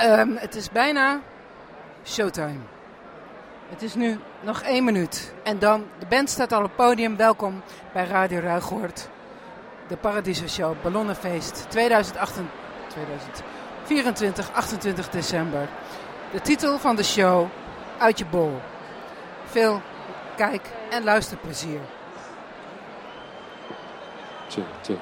Um, het is bijna showtime. Het is nu nog één minuut. En dan, de band staat al op het podium. Welkom bij Radio Ruigoord. De Paradiso Show Ballonnenfeest 2028, 2024, 28 december. De titel van de show, Uit je bol. Veel kijk- en luisterplezier. Chill, chill.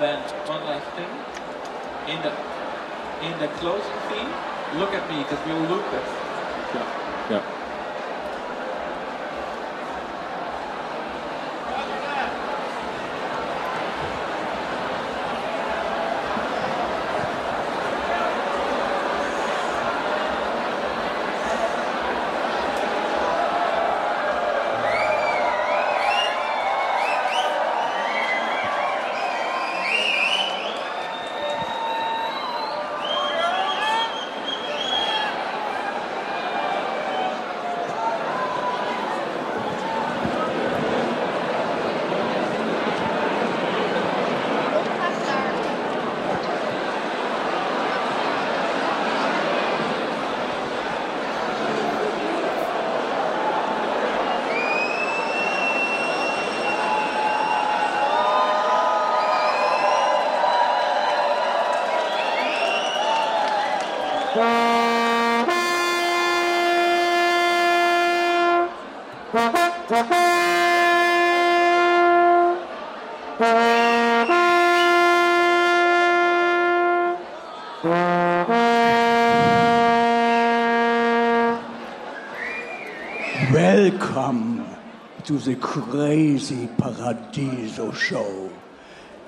Then one last thing. In the in the closing theme, look at me because we'll loop it. Ja. Welcome to the crazy Paradiso show.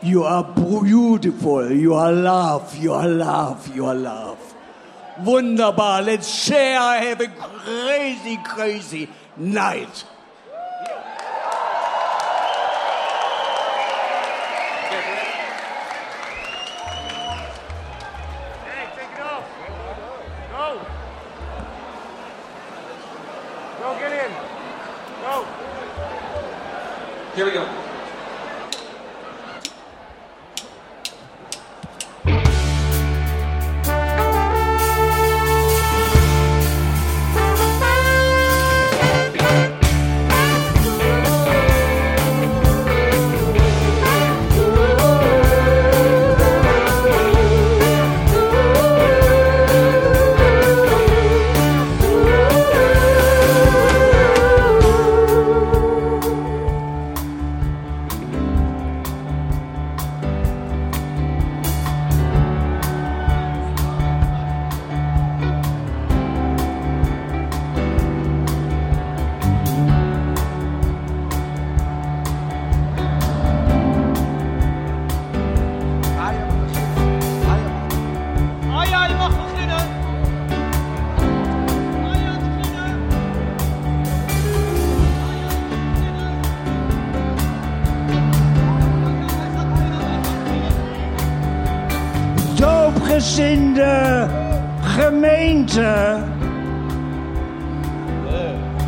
You are beautiful. You are love. You are love. You are love. Wunderbar. Let's share. Have a crazy, crazy night.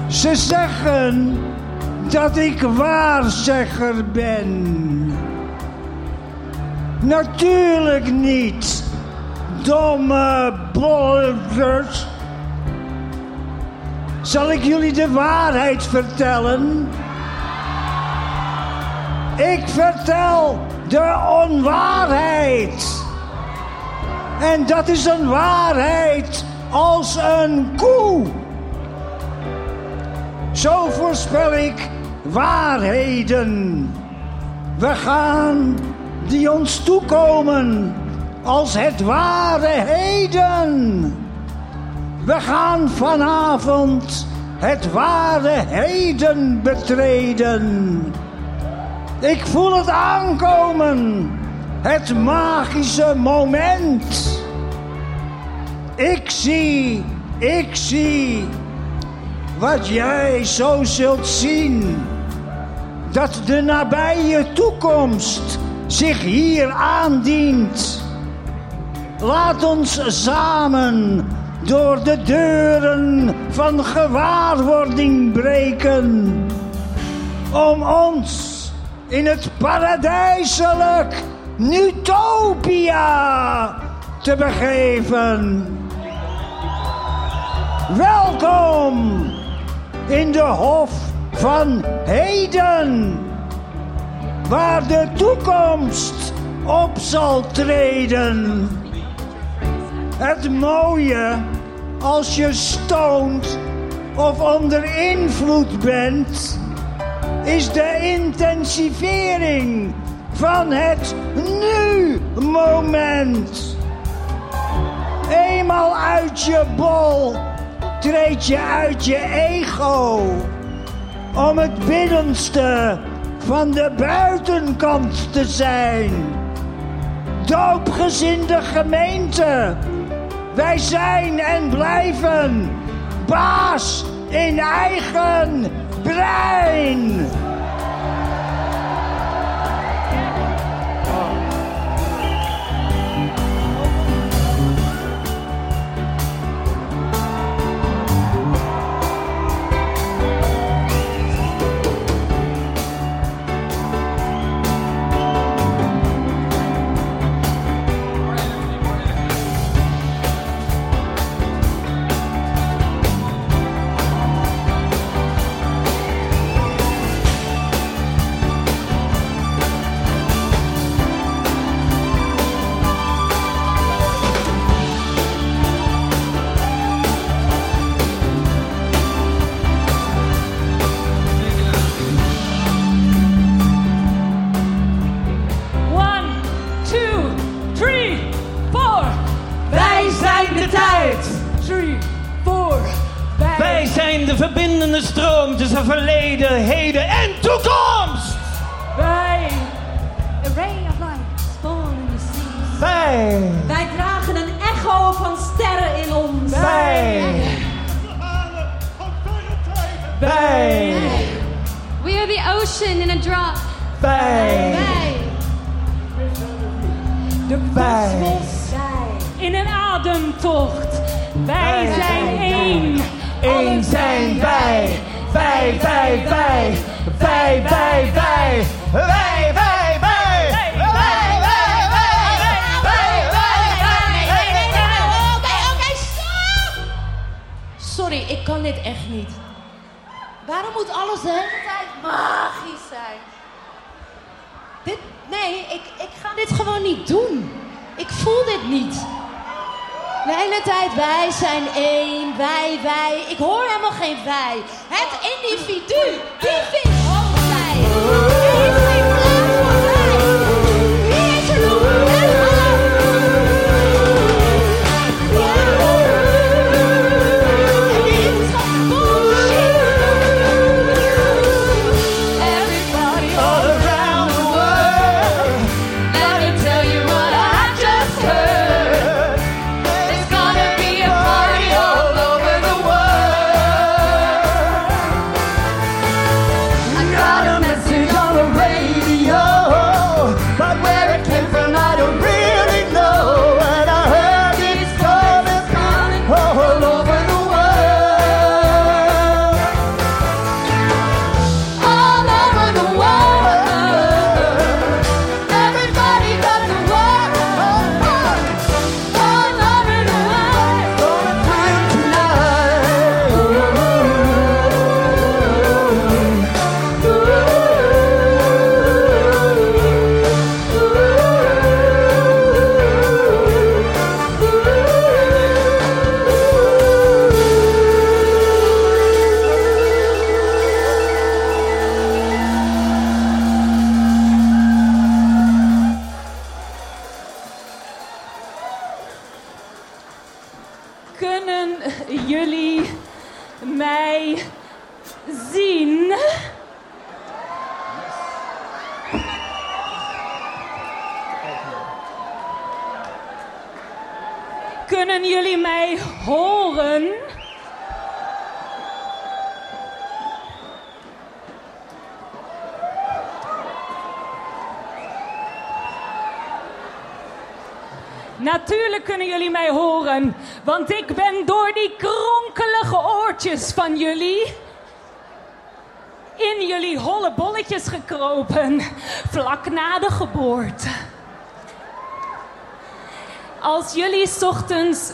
Ze zeggen dat ik waarzegger ben. Natuurlijk niet, domme bollers. Zal ik jullie de waarheid vertellen? Ik vertel de onwaarheid. En dat is een waarheid als een koe. Zo voorspel ik waarheden. We gaan die ons toekomen als het ware heden. We gaan vanavond het ware heden betreden. Ik voel het aankomen, het magische moment. Ik zie, ik zie wat jij zo zult zien. Dat de nabije toekomst zich hier aandient. Laat ons samen door de deuren van gewaarwording breken. Om ons in het paradijselijk Nutopia te begeven. Welkom in de Hof van Heden, waar de toekomst op zal treden. Het mooie als je stoont of onder invloed bent, is de intensivering van het nu-moment. Eenmaal uit je bol treed je uit je ego om het binnenste van de buitenkant te zijn. Doopgezinde gemeente, wij zijn en blijven baas in eigen brein. Tussen verleden, heden en toekomst. wij. A ray of light born in the sea. Wij, Wij dragen een echo van sterren in ons. wij, wij, We are the ocean in a drop. wij, Wij. De wij. kosmos in een ademtocht. Wij zijn één. Eén zijn wij, wij, wij, wij. Wij, wij, wij. Wij, wij. Sorry, ik kan dit echt niet. Waarom moet alles de hele tijd magisch zijn? Dit, nee, ik, ik ga dit gewoon niet doen. Ik voel dit niet. De hele tijd, wij zijn één, wij, wij. Ik hoor helemaal geen wij. Het individu, die vindt hoofdpijn. Er door die kronkelige oortjes van jullie in jullie holle bolletjes gekropen, vlak na de geboorte. Als jullie ochtends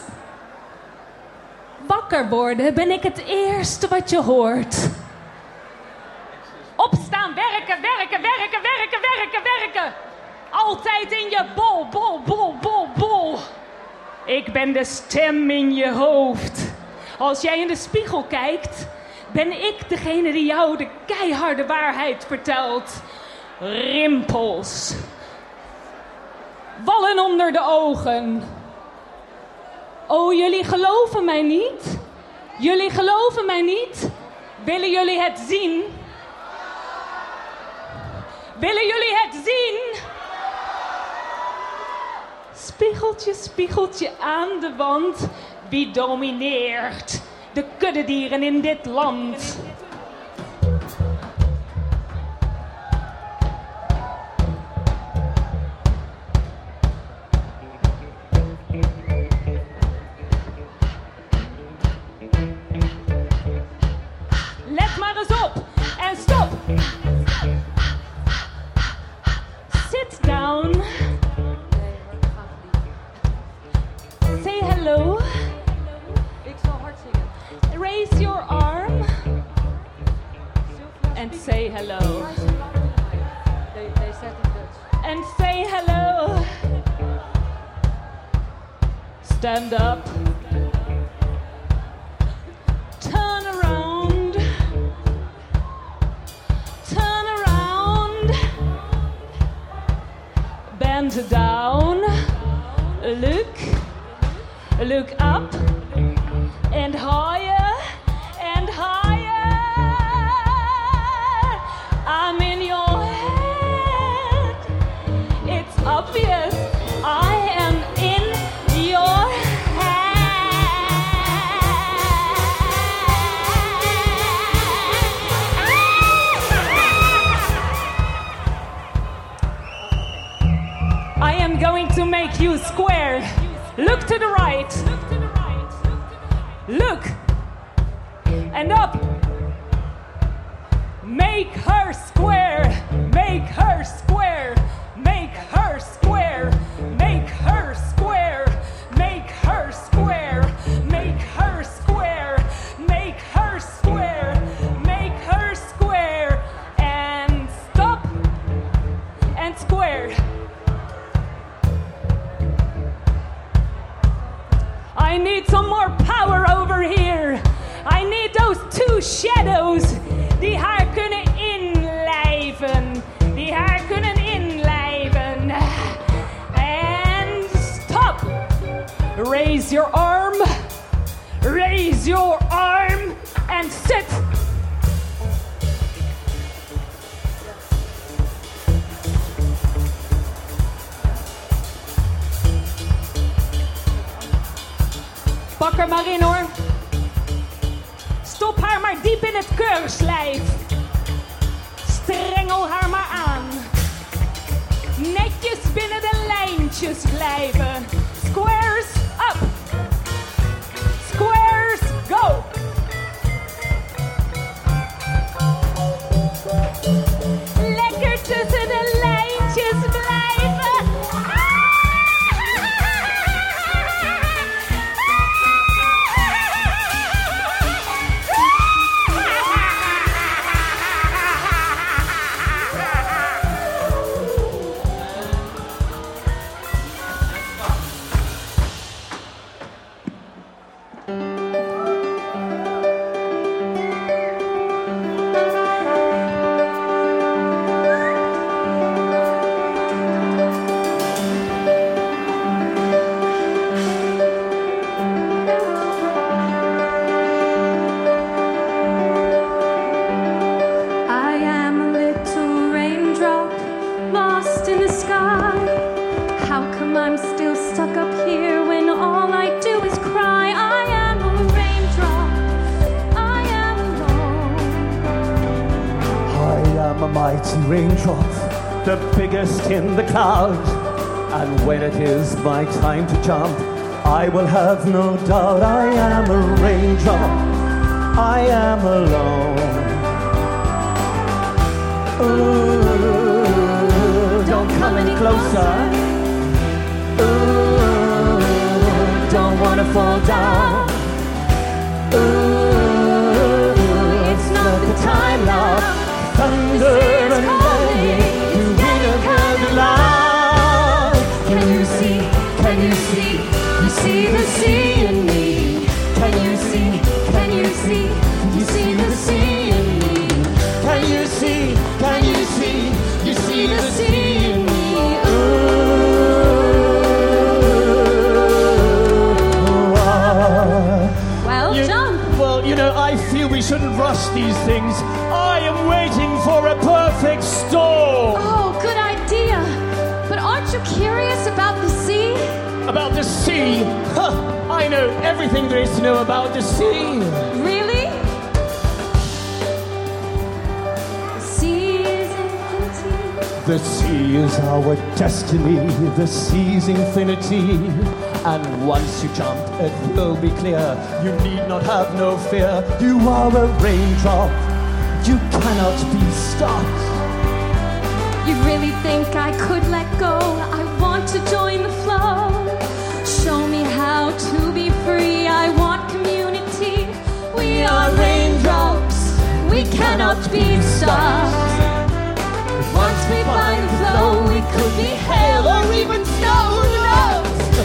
wakker worden, ben ik het eerste wat je hoort. Opstaan, werken, werken, werken, werken, werken, werken. Altijd in je bol, bol, bol, bol, bol. Ik ben de stem in je hoofd. Als jij in de spiegel kijkt, ben ik degene die jou de keiharde waarheid vertelt. Rimpels. Wallen onder de ogen. Oh, jullie geloven mij niet? Jullie geloven mij niet? Willen jullie het zien? Willen jullie het zien? Spiegeltje, spiegeltje aan de wand. Wie domineert de kuddedieren in dit land? Stand up. In the cloud. And when it is my time to jump, I will have no doubt I am a raindrop. I am alone. Ooh, don't come any closer. Ooh, don't wanna fall down. Ooh, it's not the time now. Thunder rush these things. I am waiting for a perfect storm. Oh, good idea. But aren't you curious about the sea? About the sea. Huh, I know everything there is to know about the sea. Really? The sea is infinity. The sea is our destiny, the sea's infinity. And once you jump, it will be clear. You need not have no fear. You are a raindrop. You cannot be stopped. You really think I could let go? I want to join the flow. Show me how to be free. I want community. We are raindrops. We cannot be stopped. Once we find the flow, we could be hail or even snow.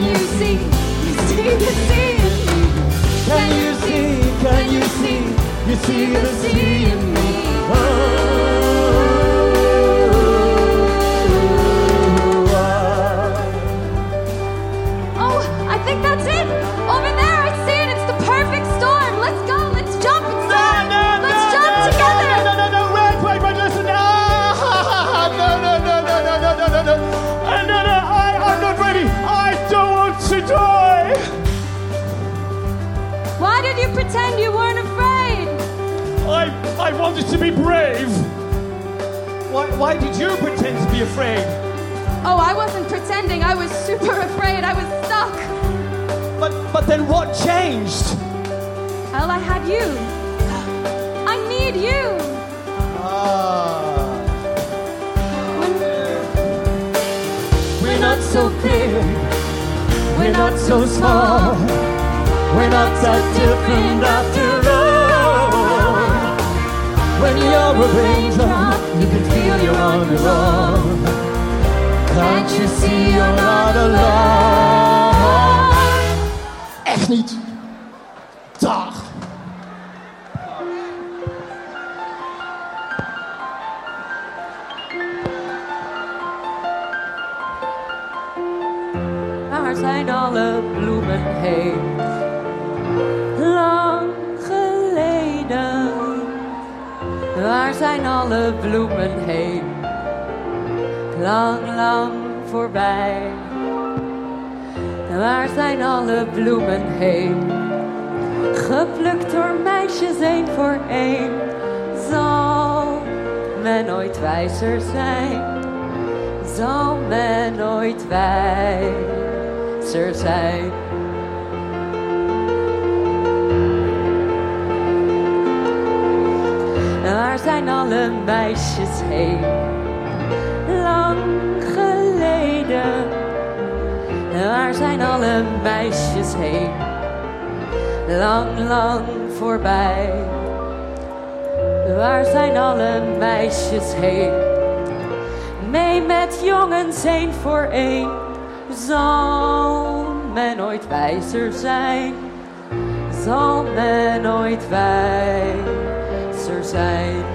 Can you see? You see the sea in me. Can you see? Can you see? You see the sea in me. Ooh, Why did you pretend you weren't afraid? I, I wanted to be brave. Why, why did you pretend to be afraid? Oh, I wasn't pretending. I was super afraid. I was stuck. But, but then what changed? Well, I had you. I need you. Ah. We're not so big. We're not so small. We're not that different after all. When you're a raindrop, you can feel you're on your own. Can't you see you're not alone? Echt niet. Waar zijn alle bloemen heen? Lang, lang voorbij. Waar zijn alle bloemen heen? Geplukt door meisjes één voor één. Zal men nooit wijzer zijn? Zal men nooit wijzer zijn? Zijn alle meisjes heen? Lang geleden. Waar zijn alle meisjes heen? Lang, lang voorbij. Waar zijn alle meisjes heen? Mee met jongens één voor één. Zal men nooit wijzer zijn? Zal men nooit wijzer zijn?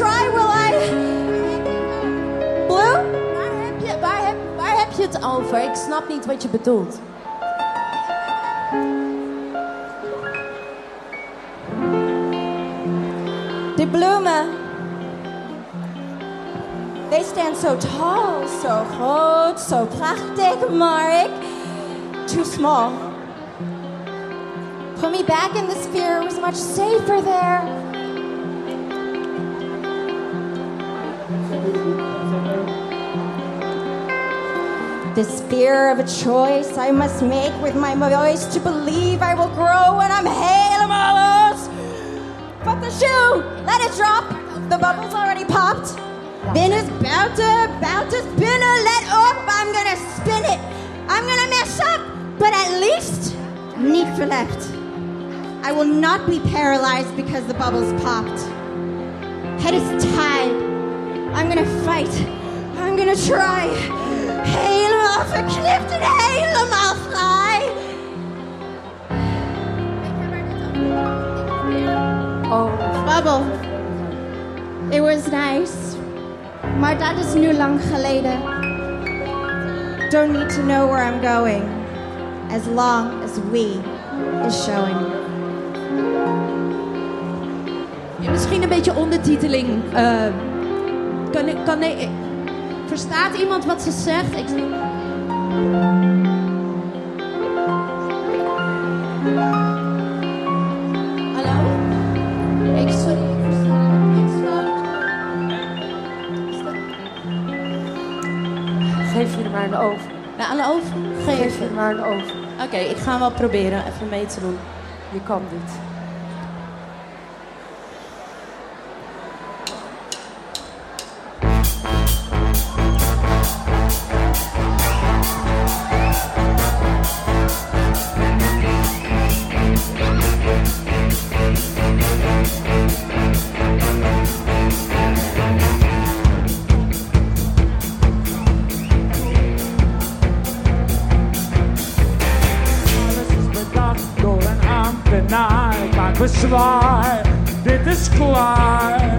Try, will I. Blue? Waar heb, je, waar, heb, waar heb je het over? Ik snap niet wat je bedoelt. De bloemen. They stand so tall, so groot, so prachtig, maar ik. Too small. Put me back in the sphere, it was much safer there. The fear of a choice I must make with my voice to believe I will grow when I'm helemaal los. Fuck the shoe! Let it drop! The bubble's already popped. Binnen's about to, about to spinnen. Let up! I'm gonna spin it. I'm gonna mess up, but at least niet left. I will not be paralyzed because the bubble's popped. Head is tied. I'm gonna fight. I'm gonna try. Helemaal verknipt en helemaal vrij. Oh, bubble. It was nice. Maar dat is nu lang geleden. Don't need to know where I'm going. As long as we is showing. Ja, misschien een beetje ondertiteling. eh, kan ik, kan ik, verstaat iemand wat ze zegt? Ik, Hallo? Ik, sorry. Geef je er maar een oven. Ja, de oven? Geef Geef je er maar een oven. Oké, ik ga wel proberen even mee te doen. Je kan dit. Bezwaar, dit is klaar.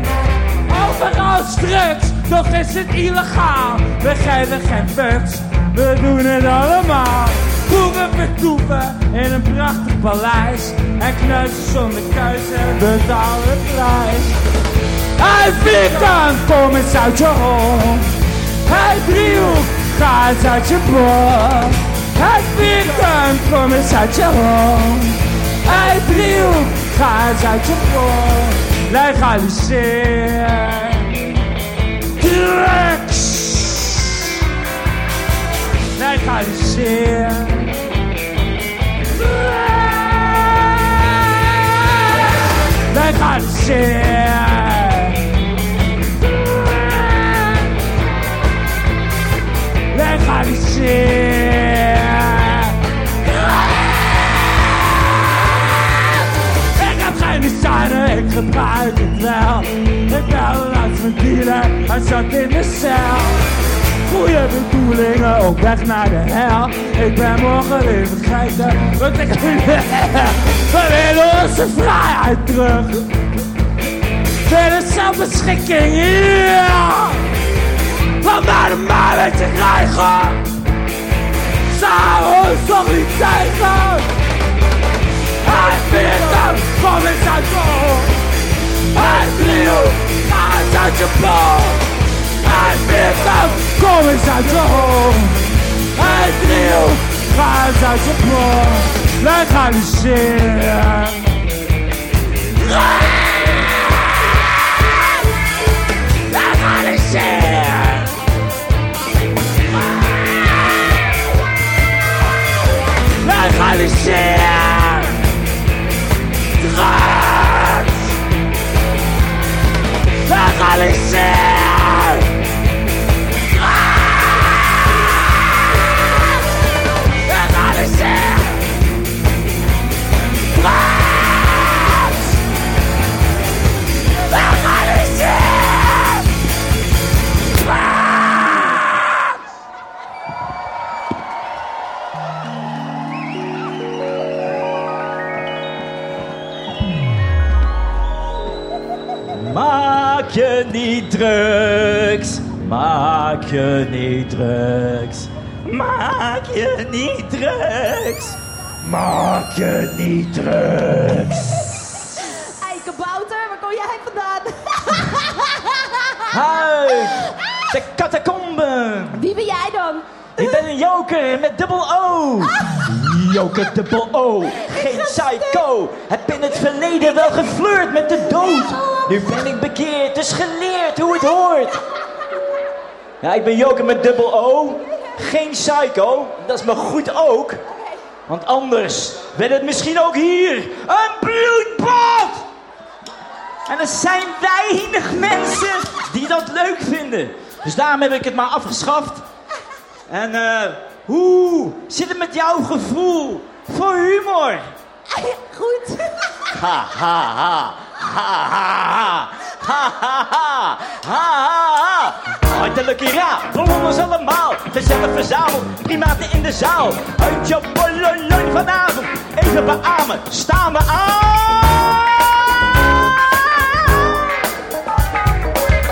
Overal struts, toch is het illegaal. We geven geen fucks, we doen het allemaal. Boeven vertoeven in een prachtig paleis. En knuisen zonder keuze betalen prijs. Hij vierkant, kom eens uit je hol. Hij driehoek, ga eens uit je bol. Hij vierkant, kom eens uit je hol. Hij driehoek, ga eens uit je bol. Legaliseer. Drugs. Legaliseer. Legaliseer. Ik heb geen designer, ik gebruik het wel. Ik bel langs mijn dealer, hij zat in de cel. Goeie bedoelingen, op weg naar de hel. Ik ben morgen weer vergeten, wat ik willen onze vrijheid terug. Willen zelfbeschikking, ja! Van mij de mij weet te krijgen. Zou ons toch niet tegen? Hij vindt hem, eens uit je hoofd. Hij ga eens uit je bol. Hij vindt hem, kom uit je hoofd. Hij ga eens uit je bol. Legaliseer. Legaliseer. Legaliseer. Drugs. Legaliseer. Je niet drugs. Maak je niet drugs. Maak je niet drugs. Maak je niet drugs. Hey, kabouter, waar kom jij vandaan? Uit de catacomben. Wie ben jij dan? Ik ben een joker met dubbel O. Joker dubbel O. Geen psycho. Heb in het verleden wel geflirt met de dood. Nu ben ik bekeerd, dus geleerd hoe het hoort. Ja, ik ben joker met dubbel O. Geen psycho. Dat is me goed ook. Want anders werd het misschien ook hier een bloedbad. En er zijn weinig mensen die dat leuk vinden. Dus daarom heb ik het maar afgeschaft. En eh, hoe zit het met jouw gevoel voor humor? Goed. Ha ha ha. Ha ha ha. Ha ha ha. Ha ha ha. Hartelijke ja, voor ons allemaal. Gezellig verzameld, klimaten in de zaal. Uit je bololoin vanavond. Even beamen, staan we aan.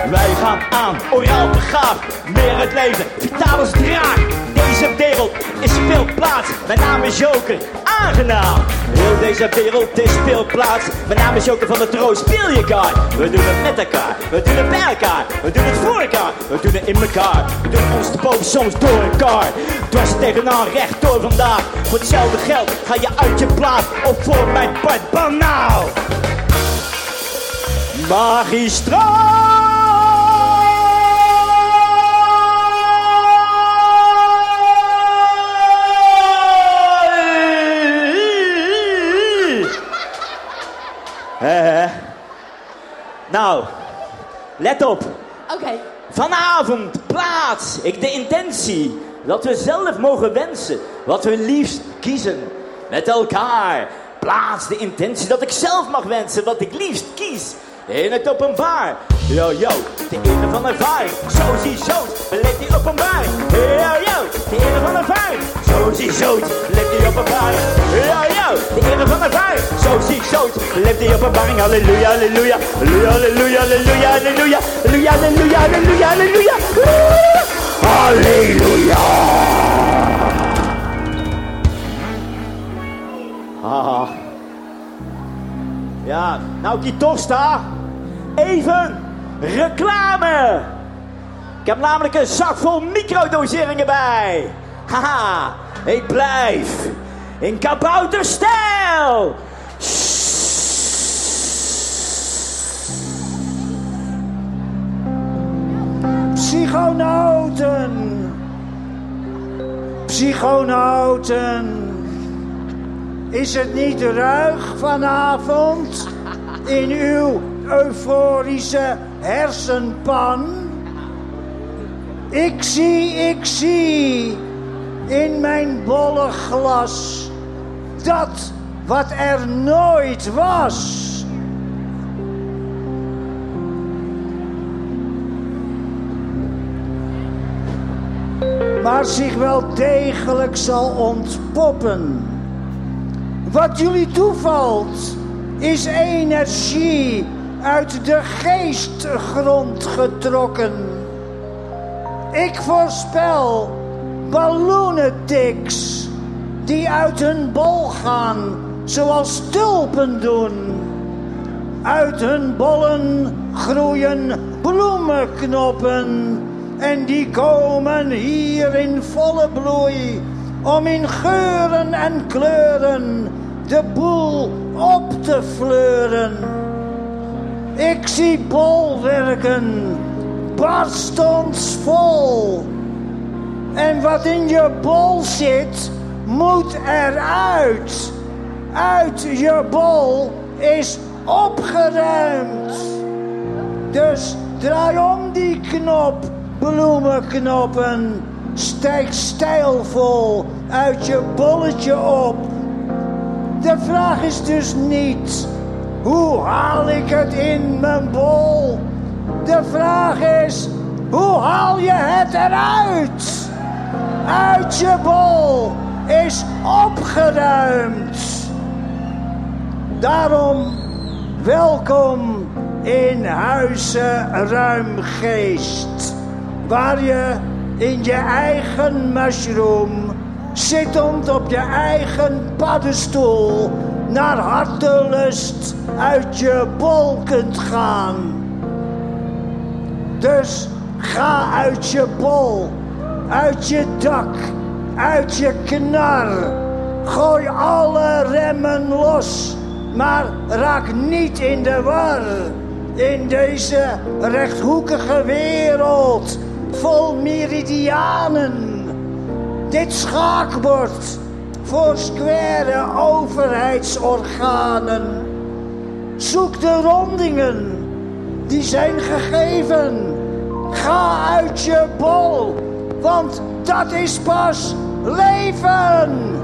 Wij gaan aan, oraal begaafd, meer het leven, vitaal als draak. Deze wereld is speelplaats, mijn naam is Joker, aangenaam. Heel deze wereld is speelplaats, mijn naam is Joker van de Troon, speel je kaart. We doen het met elkaar, we doen het bij elkaar, we doen het voor elkaar, we doen het in elkaar. We doen ons te boven, soms door elkaar. Dwars tegenaan, recht door vandaag. Voor hetzelfde geld ga je uit je plaat, of voor mijn part banaal. Nou, let op. Oké. Vanavond plaats ik de intentie dat we zelf mogen wensen wat we liefst kiezen met elkaar. Plaats de intentie dat ik zelf mag wensen wat ik liefst kies in het openbaar. Yo, yo, de ere van ervaring. Zo zie zo, beleef die openbaring. Yo, yo, de ere van ervaring. Zo zie zo, beleef die openbaring. Yo, yo, de ere van ervaring. Zo zie zo, beleef die openbaring. Halleluja, halleluja, halleluja, halleluja, halleluja, halleluja, halleluja, halleluja, halleluja, halleluja. Halleluja. Ah. Ja, nou Kitosta, even reclame. Ik heb namelijk een zak vol microdoseringen bij. Haha, ik blijf in kabouterstijl. Psychonauten. Psychonauten. Is het niet ruig vanavond in uw euforische hersenpan? Ik zie, ik zie in mijn bolle glas dat wat er nooit was. Maar zich wel degelijk zal ontpoppen. Wat jullie toevalt is energie uit de geestgrond getrokken. Ik voorspel ballonetics die uit hun bol gaan zoals tulpen doen. Uit hun bollen groeien bloemenknoppen en die komen hier in volle bloei om in geuren en kleuren de boel op te fleuren. Ik zie bolwerken barstensvol. En wat in je bol zit, moet eruit. Uit je bol is opgeruimd. Dus draai om die knop, bloemenknoppen. Stijg stijlvol uit je bolletje op. De vraag is dus niet, hoe haal ik het in mijn bol? De vraag is, hoe haal je het eruit? Uit je bol is opgeruimd. Daarom welkom in Huizen Ruimgeest. Waar je in je eigen mushroom zittend op je eigen paddenstoel naar hartelust uit je bol kunt gaan. Dus ga uit je bol, uit je dak, uit je knar. Gooi alle remmen los, maar raak niet in de war. In deze rechthoekige wereld vol meridianen. Dit schaakbord voor square overheidsorganen. Zoek de rondingen, die zijn gegeven. Ga uit je bol, want dat is pas leven.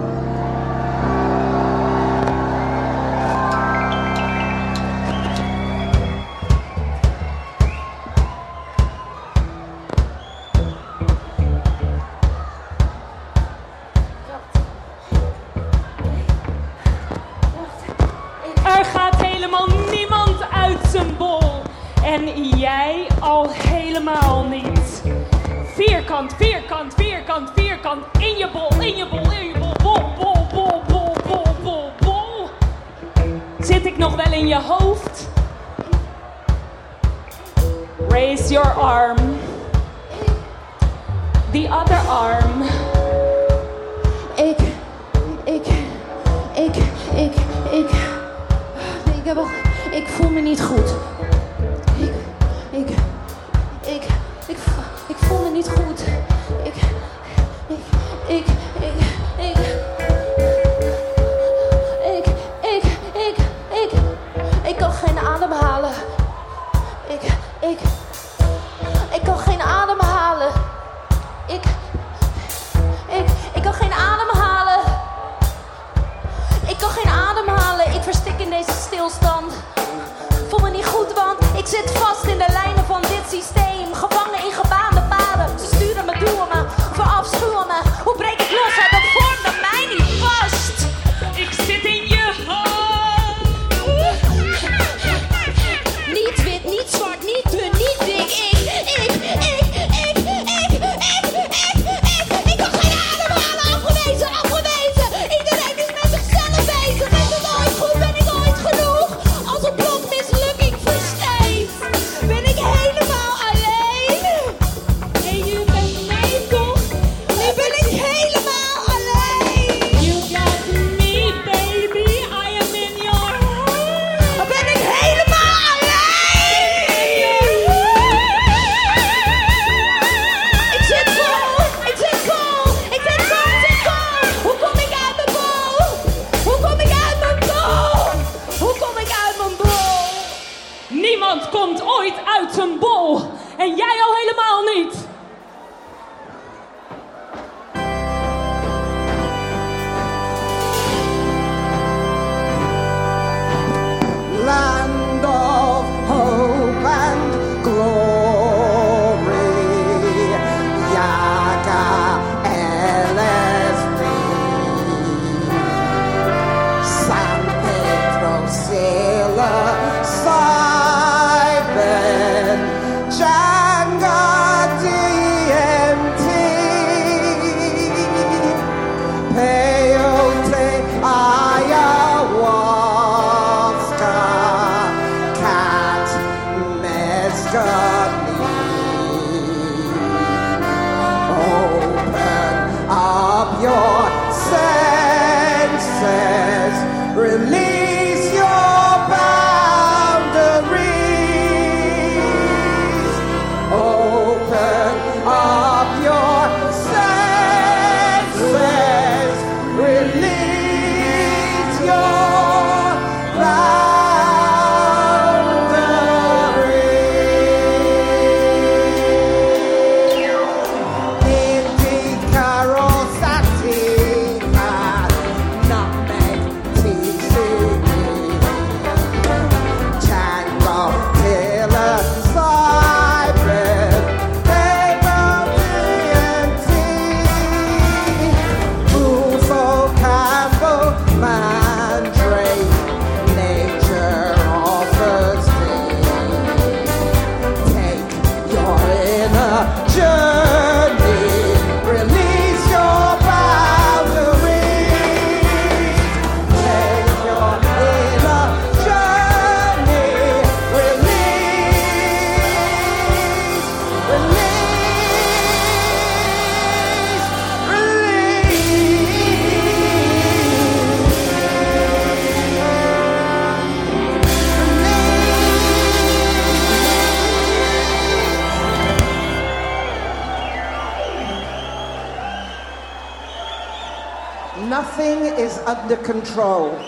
Control,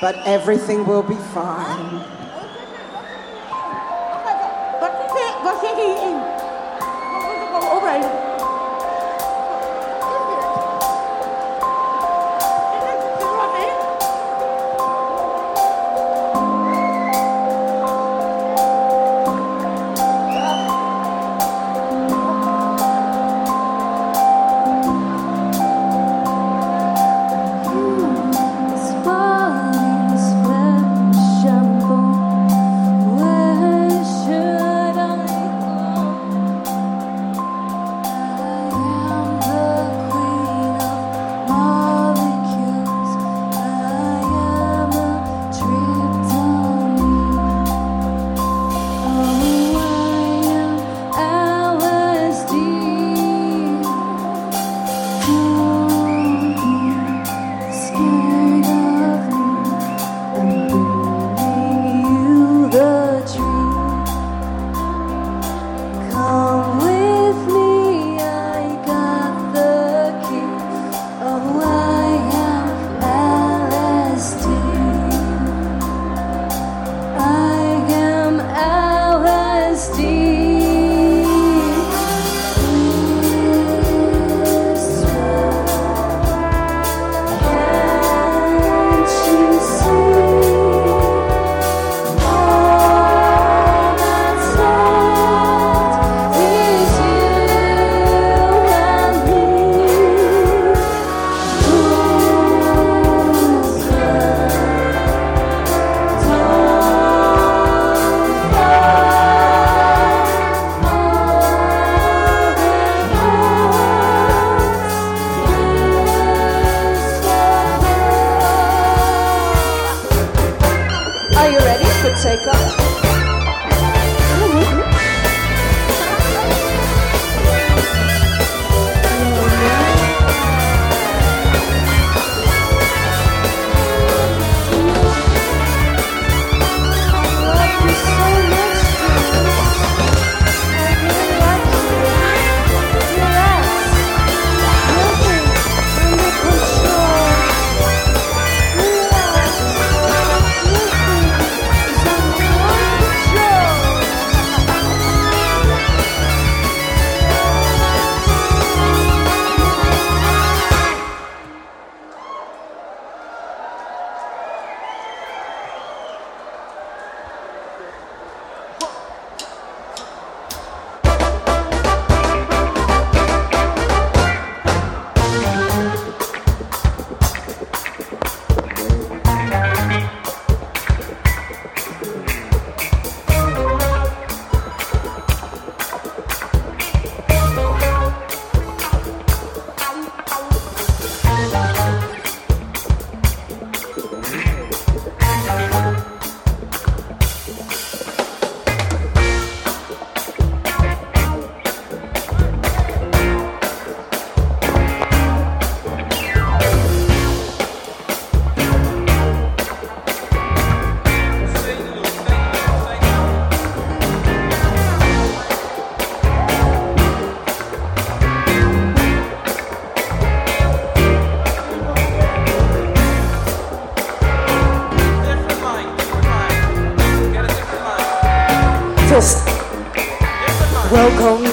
but everything will be fine.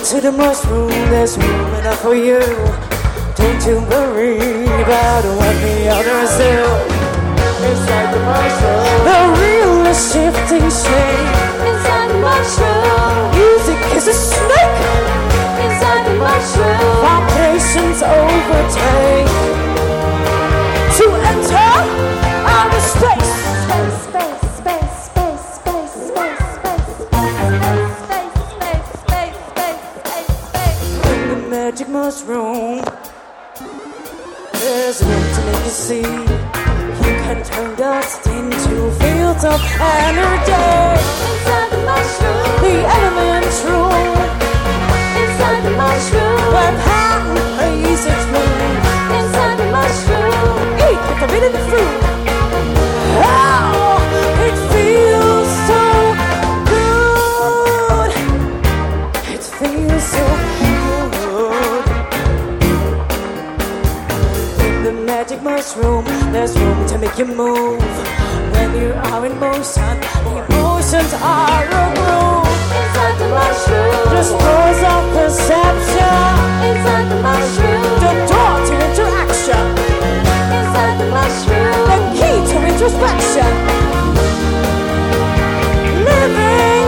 To the mushroom. There's room enough for you. Don't you worry about what the others do. Inside the mushroom, the real is shifting shape. Inside the mushroom, music is a snake. Inside the mushroom, vibrations overtake. Infinite sea. You can turn dust into fields of energy. Inside the mushroom, the elements rule. Inside the mushroom, where patent plays its role. Inside the mushroom, eat the forbidden fruit. there's room to make you move when you are in motion. The Emotions are a room inside the mushroom. Just doors of perception inside the mushroom. The door to interaction inside the mushroom. The key to introspection. Living.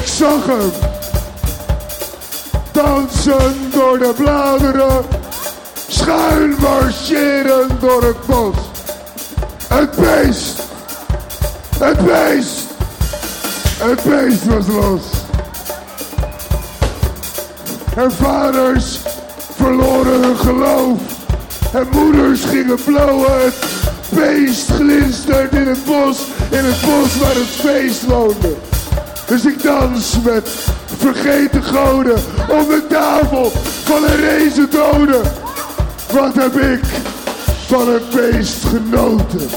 Ik zag hem dansen door de bladeren, schuin marcheren door het bos. Het beest, het beest, het beest was los. En vaders verloren hun geloof. En moeders gingen blowen. Het beest glinstert in het bos, in het bos waar het feest woonde. Dus ik dans met vergeten goden op de tafel van een race doden. Wat heb ik van het beest genoten?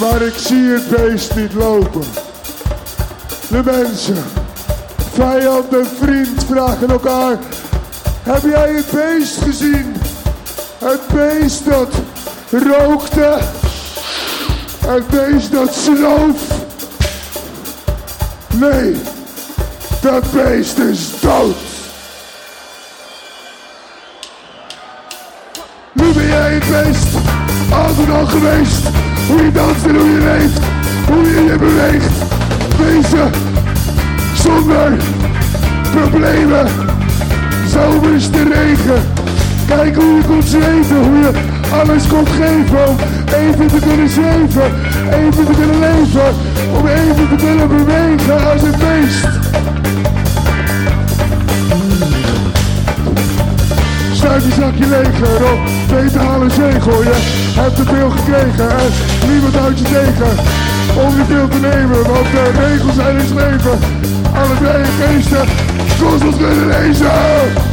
Maar ik zie het beest niet lopen. De mensen, vijand en vriend vragen elkaar: Heb jij het beest gezien? Het beest dat rookte. Het beest dat snoof. Nee, dat beest is dood. Nu ben jij het beest, altijd al geweest. Hoe je danst en hoe je leeft, hoe je je beweegt. Wezen zonder problemen. Zomers de regen. Kijk hoe je komt zweven, hoe je alles komt geven om even te kunnen zweven, even te kunnen leven, om even te kunnen bewegen als een beest. Sluit je zakje leeg en op beter halen zegel. Je hebt te veel gekregen en niemand houdt je tegen om je veel te nemen, want de regels zijn geschreven. Alle vrije geesten, kosmos kunnen lezen.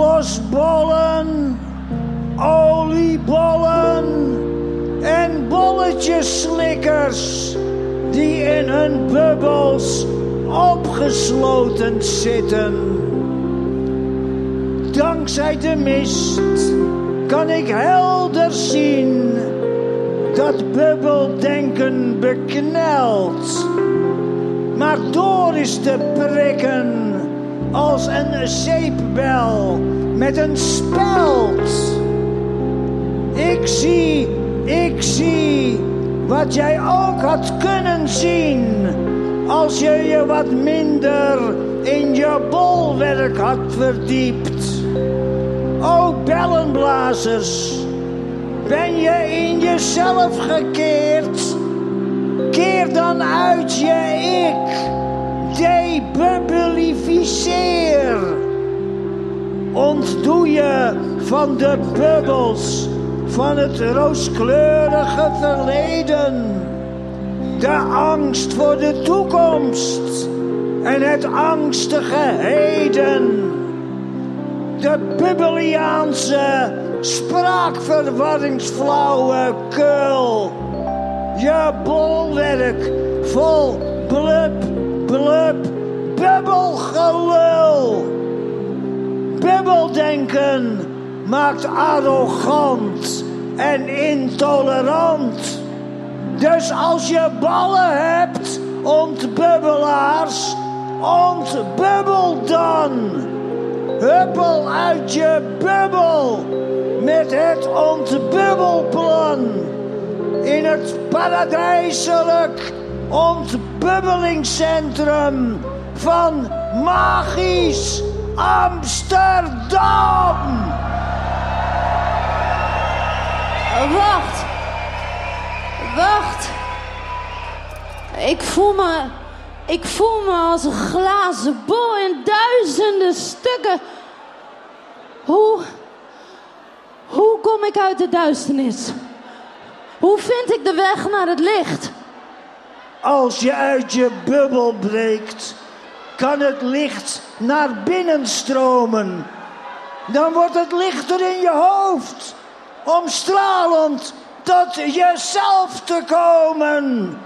Losbollen, oliebollen en bolletjeslikkers die in hun bubbels opgesloten zitten. Dankzij de mist kan ik helder zien dat bubbeldenken beknelt. Maar door is te prikken als een zeepbel met een speld. Ik zie, ik zie wat jij ook had kunnen zien als je je wat minder in je bolwerk had verdiept. O bellenblazers, ben je in jezelf gekeerd? Keer dan uit je ik, debubbelificeer. Ontdoe je van de bubbels van het rooskleurige verleden. De angst voor de toekomst en het angstige heden. De Bibbeliaanse spraakverwarringsflauwe keul. Je bolwerk vol blub, blub, bubbelgelul. Bubbeldenken maakt arrogant en intolerant. Dus als je ballen hebt, ontbubbelaars, ontbubbel dan. Huppel uit je bubbel met het ontbubbelplan. In het paradijselijk ontbubbelingscentrum van Magisch Amsterdam. Wacht. Wacht. Ik voel me... Ik voel me als een glazen bol in duizenden stukken. Hoe... Hoe kom ik uit de duisternis? Hoe vind ik de weg naar het licht? Als je uit je bubbel breekt, kan het licht naar binnen stromen. Dan wordt het lichter in je hoofd, om stralend tot jezelf te komen.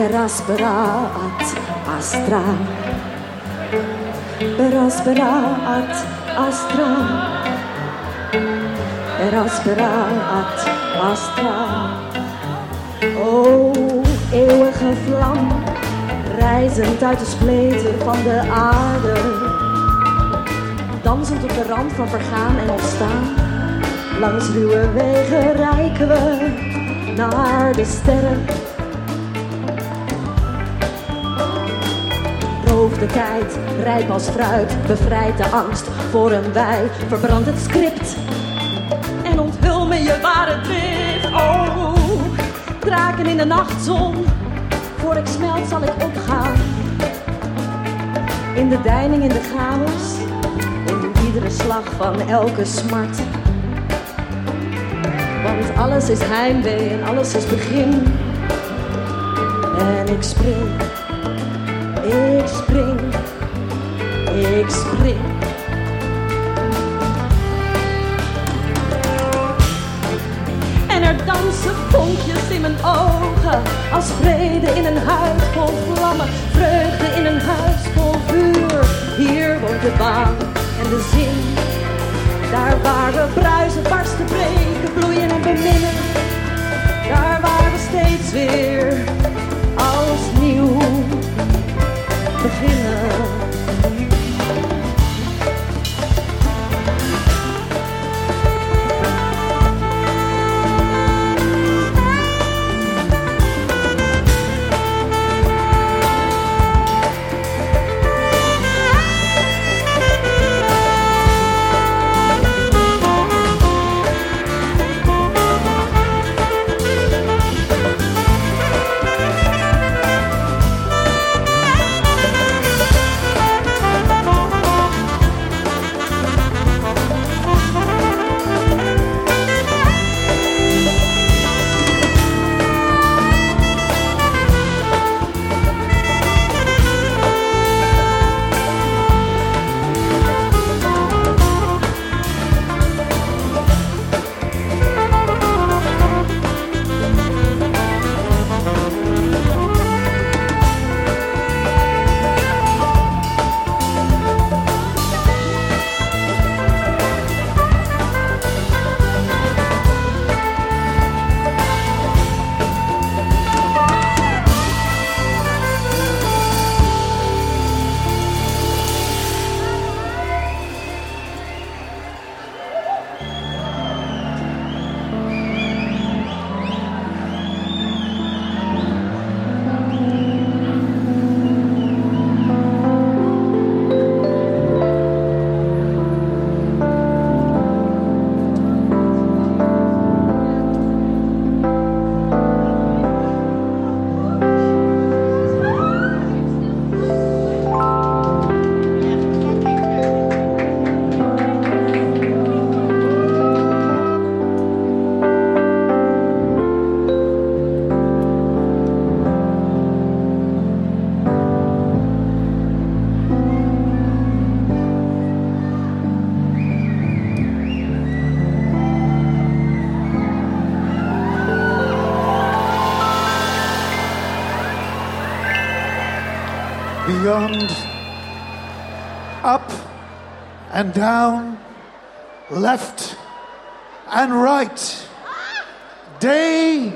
Berasperaat Astra Berasperaat Astra Berasperaat Astra O eeuwige vlam Reizend uit de spleten van de aarde. Dansend op de rand van vergaan en ontstaan. Langs ruwe wegen reiken we naar de sterren. De tijd, rijp als fruit, bevrijd de angst voor een wij. Verbrand het script en onthul me je ware drift. Oh, draken in de nachtzon, voor ik smelt zal ik opgaan. In de deining, in de chaos, in iedere slag van elke smart. Want alles is heimwee en alles is begin. En ik spring, ik spring, ik spring. En er dansen vonkjes in mijn ogen. Als vrede in een huis vol vlammen. Vreugde in een huis vol vuur. Hier woont de baan en de zin. Daar waar we bruisen, barsten, breken, bloeien en beminnen. Daar waar we steeds weer als nieuw the feeling. Beyond, up and down, left and right, day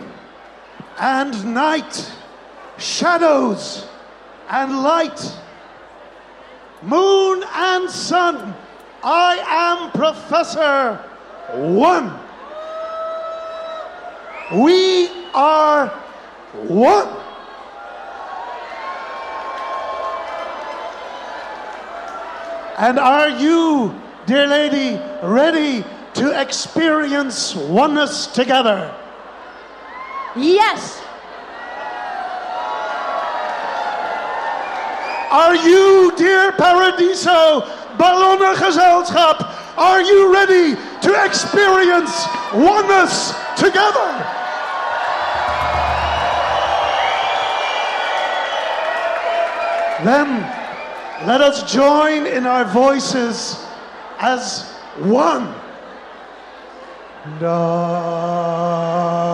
and night, shadows and light, moon and sun. I am Professor One. We are one. And are you, dear lady, ready to experience oneness together? Yes. Are you, dear Paradiso Ballonengezelschap, are you ready to experience oneness together? Then let us join in our voices as one. Da.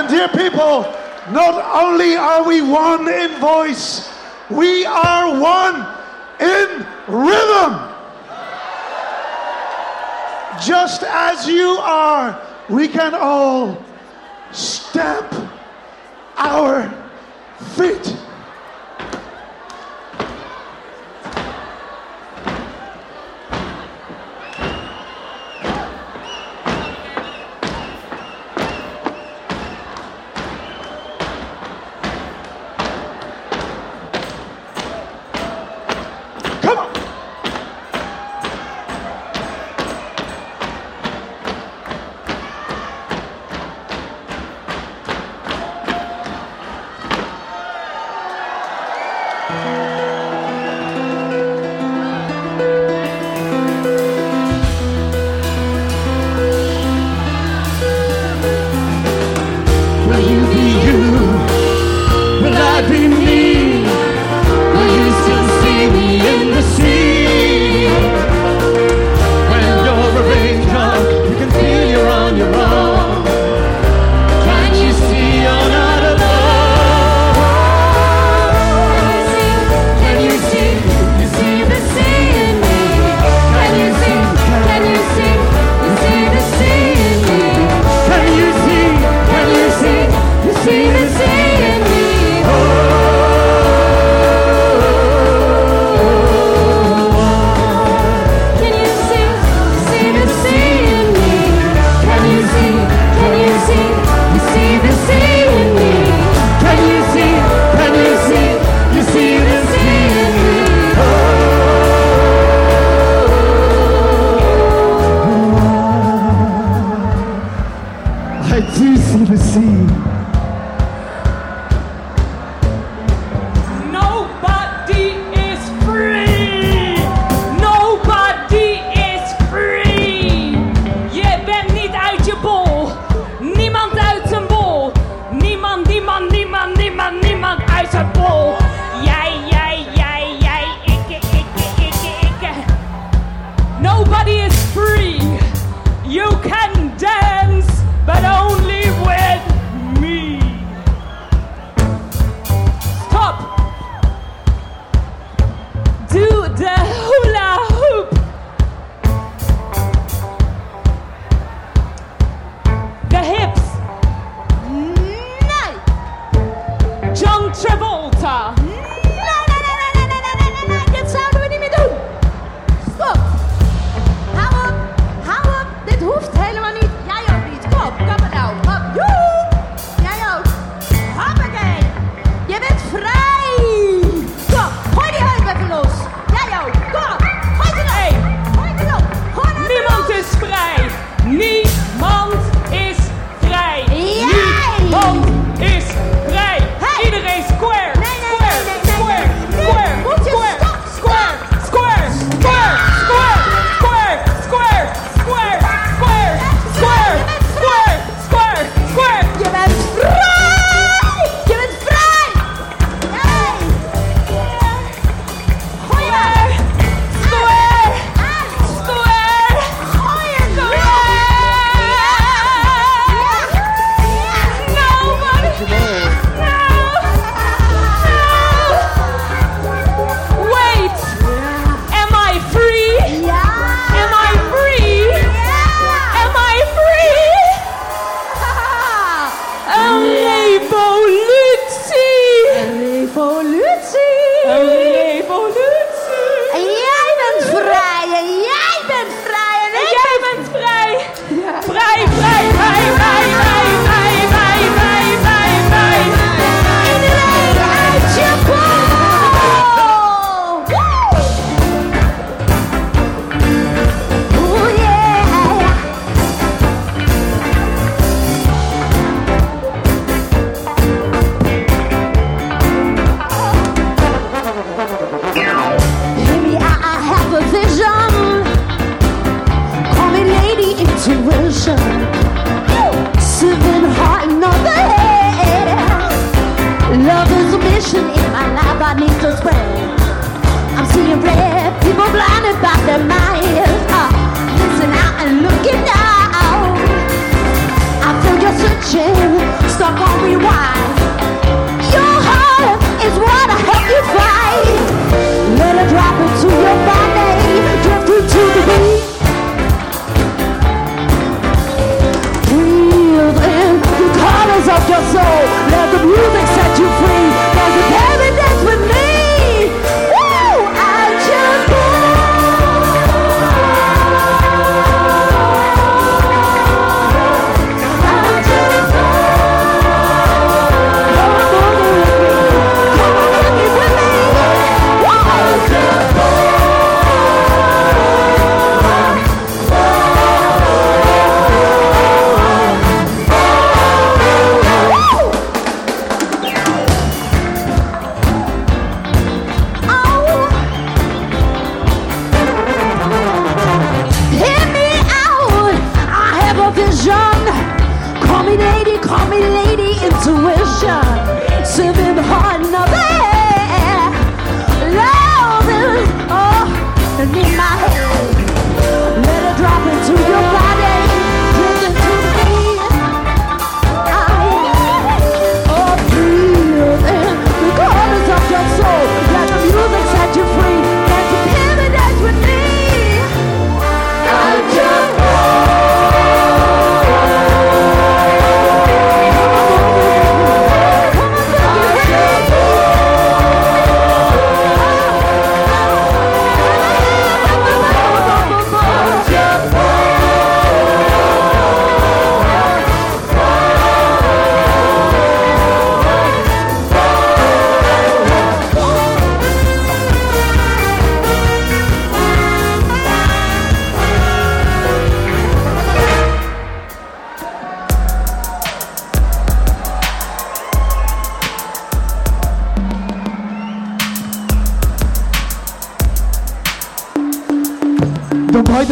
And dear people, not only are we one in voice, we are one in rhythm. Just as you are, we can all stamp our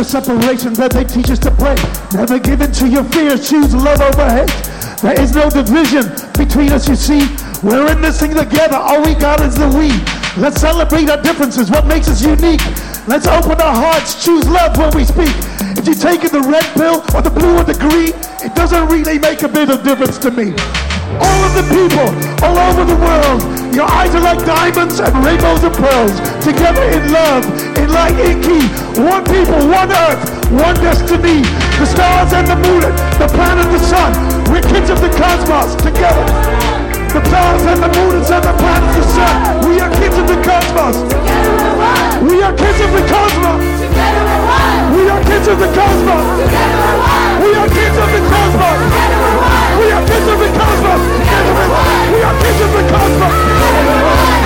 separation that they teach us to pray. Never give in to your fears, choose love over hate. There is no division between us, you see. We're in this thing together, all we got is the we. Let's celebrate our differences, what makes us unique. Let's open our hearts, choose love when we speak. If you take in the red pill or the blue or the green, it doesn't really make a bit of difference to me. All of the people all over the world, your eyes are like diamonds and rainbows and pearls. Together in love, in like inky, one people, one earth, one destiny. The stars and the moon, the planet, and the sun. We're kids of the cosmos together. The stars and the moon and the planet, and the sun. We are kids of the cosmos. We are kids of the cosmos. We are kids of the cosmos. We are kids of the cosmos. We are kids of the cosmos. We are kids of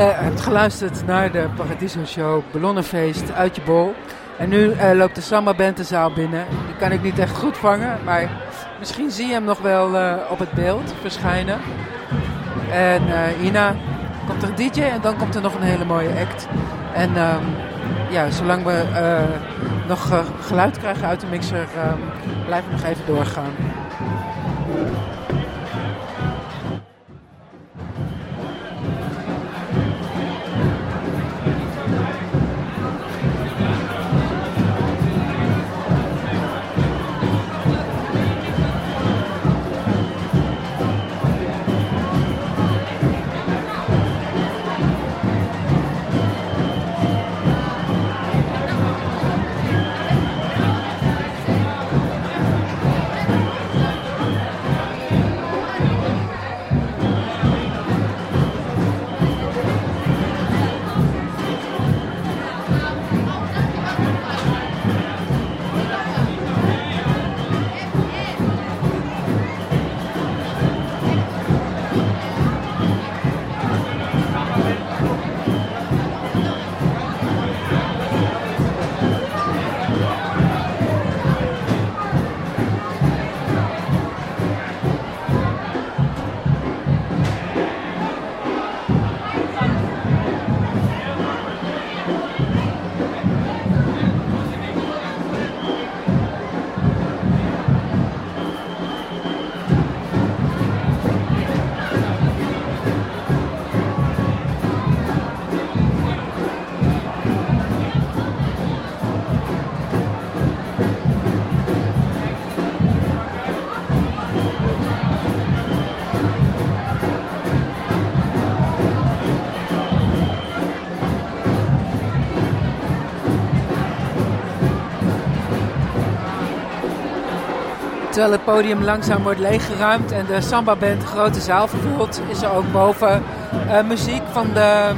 Je hebt geluisterd naar de Paradiso Show Ballonnenfeest uit je bol. En nu eh, loopt de Samba Band de zaal binnen. Die kan ik niet echt goed vangen, maar misschien zie je hem nog wel eh, op het beeld verschijnen. En eh, hierna komt er een DJ en dan komt er nog een hele mooie act. En ehm, ja, zolang we nog geluid krijgen uit de mixer, ehm, blijven we nog even doorgaan. Terwijl het podium langzaam wordt leeggeruimd en de samba band grote zaal vervult, is er ook boven eh, muziek van de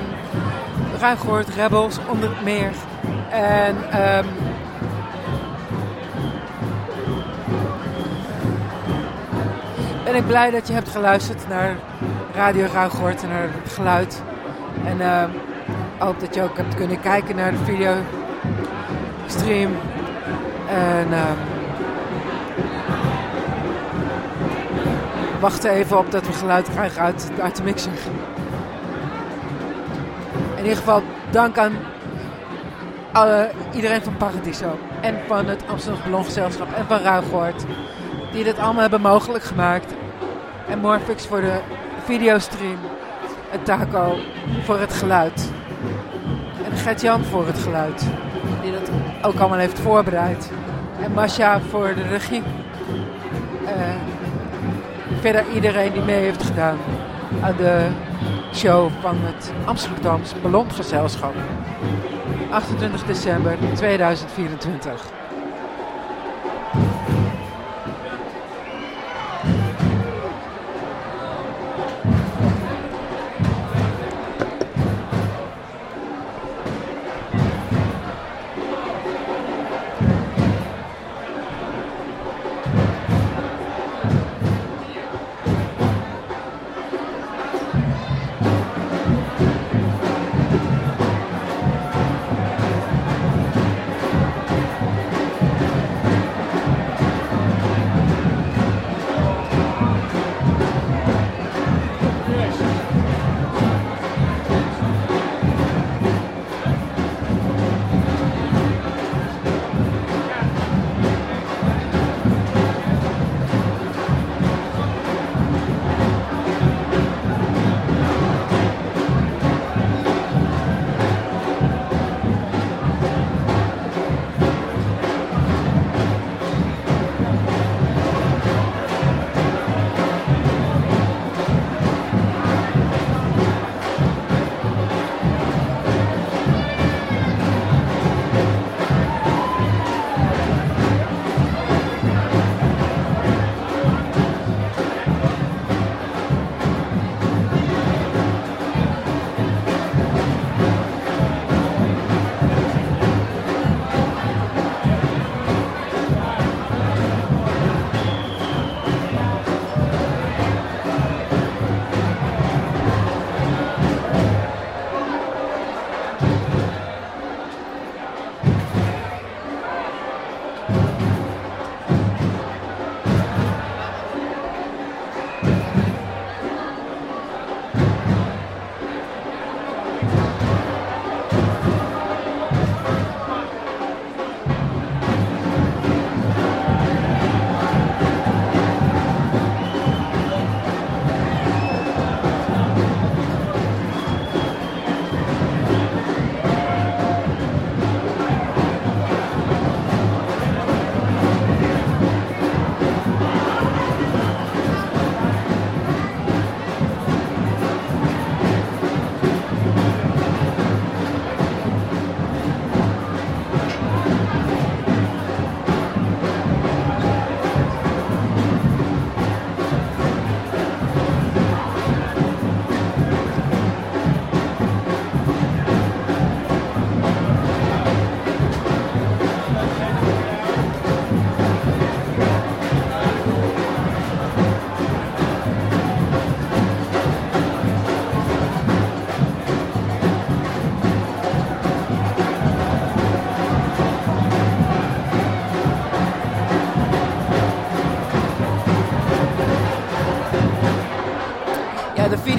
Ruigoord Rebels onder meer. En ehm, ben ik blij dat je hebt geluisterd naar Radio Ruigoord en naar het geluid. En ehm, hoop dat je ook hebt kunnen kijken naar de videostream. En ehm, wachten even op dat we geluid krijgen uit, de mixer. In ieder geval dank aan iedereen van Paradiso. En van het Amsterdam Ballongezelschap en van Ruigoord. Die dit allemaal hebben mogelijk gemaakt. En Morfix voor de videostream. En Taco voor het geluid. En Gert-Jan voor het geluid. Die dat ook allemaal heeft voorbereid. En Masha voor de regie. Eh, verder iedereen die mee heeft gedaan aan de show van het Amsterdams Ballongezelschap. 28 december 2024.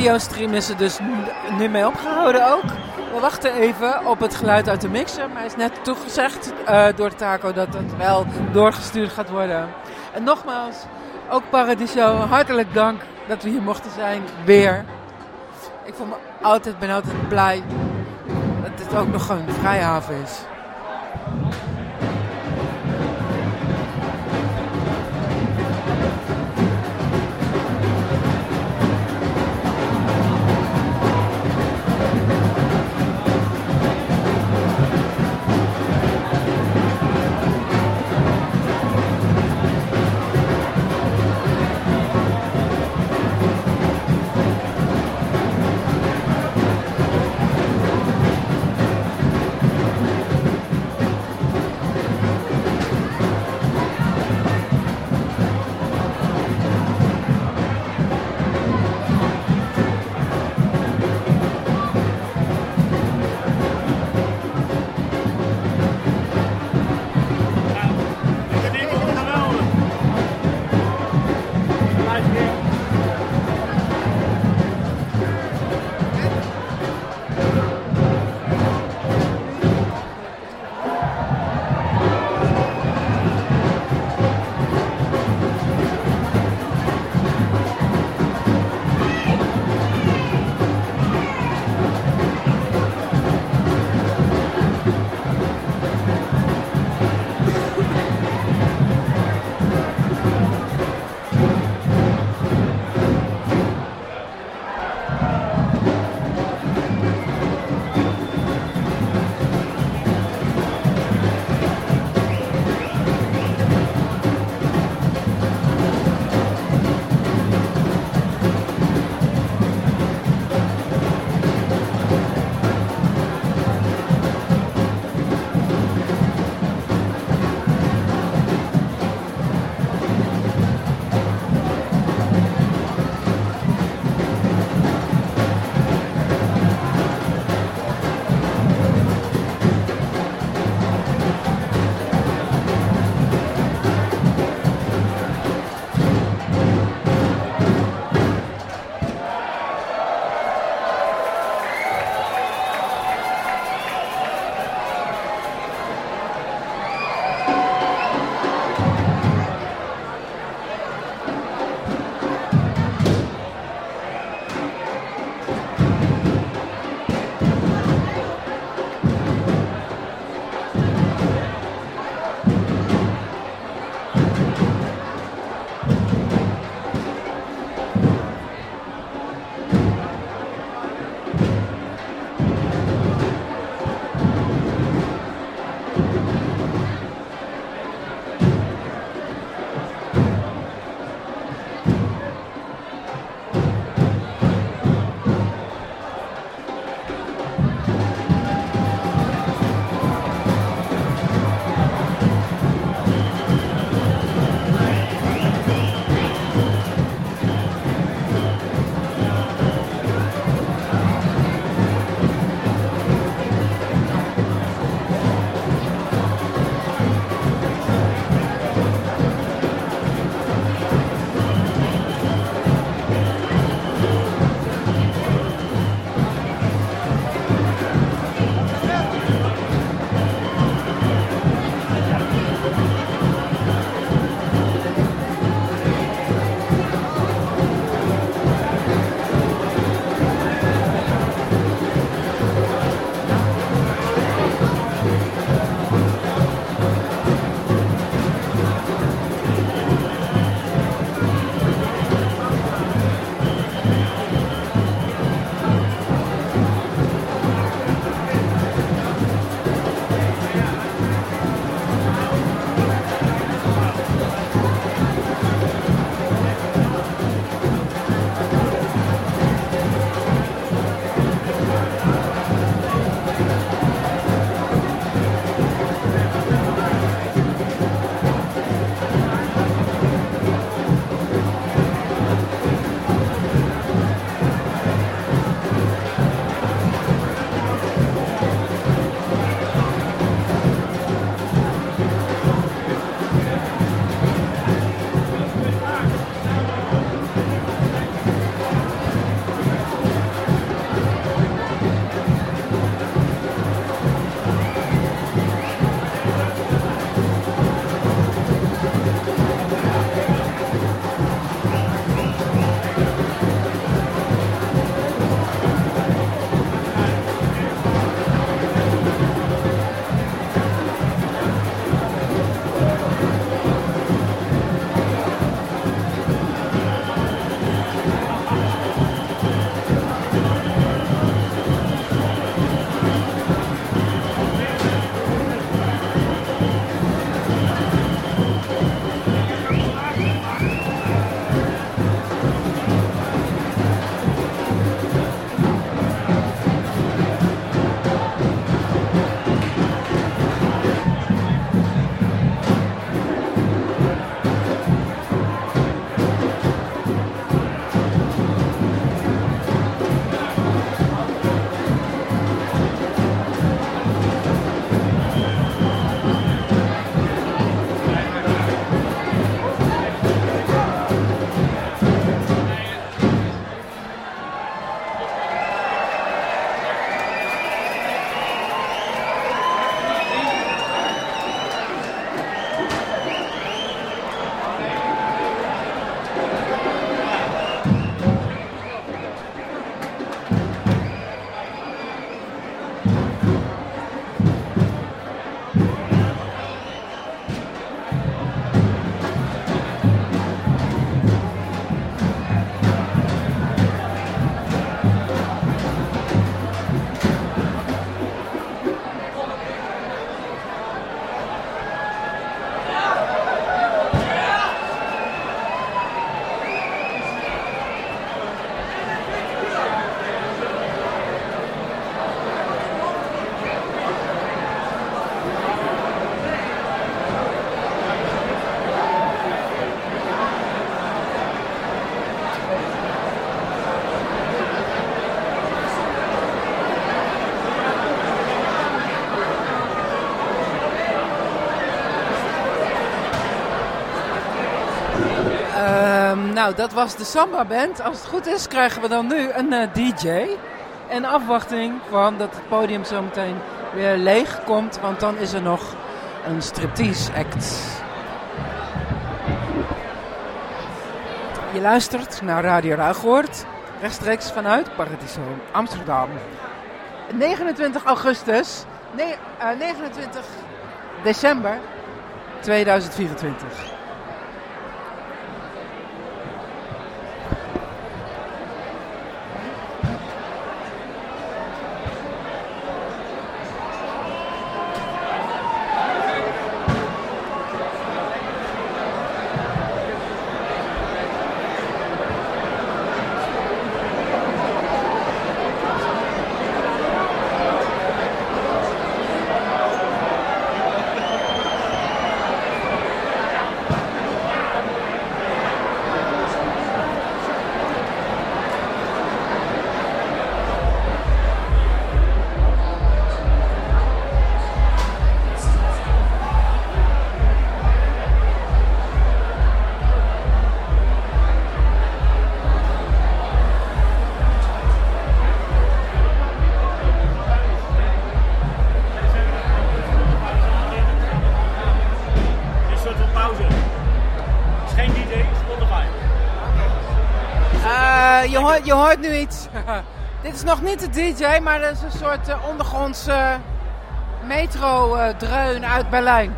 Videostream is er dus nu mee opgehouden ook. We wachten even op het geluid uit de mixer. Maar is net toegezegd eh, door Taco dat het wel doorgestuurd gaat worden. En nogmaals, ook Paradiso, hartelijk dank dat we hier mochten zijn. Weer. Ik voel me altijd, ben altijd blij dat het ook nog een vrijhaven is. Nou, dat was de Samba Band. Als het goed is, krijgen we dan nu een eh, DJ. En afwachting van dat het podium zo meteen weer leeg komt. Want dan is er nog een striptease act. Je luistert naar Radio Ruigoord. Rechtstreeks vanuit Paradiso, Amsterdam. 29 augustus. Nee, eh, 29 december 2024. Je, hoort, nu iets. Dit is nog niet de DJ, maar dat is een soort eh, ondergrondse metro-dreun uit Berlijn.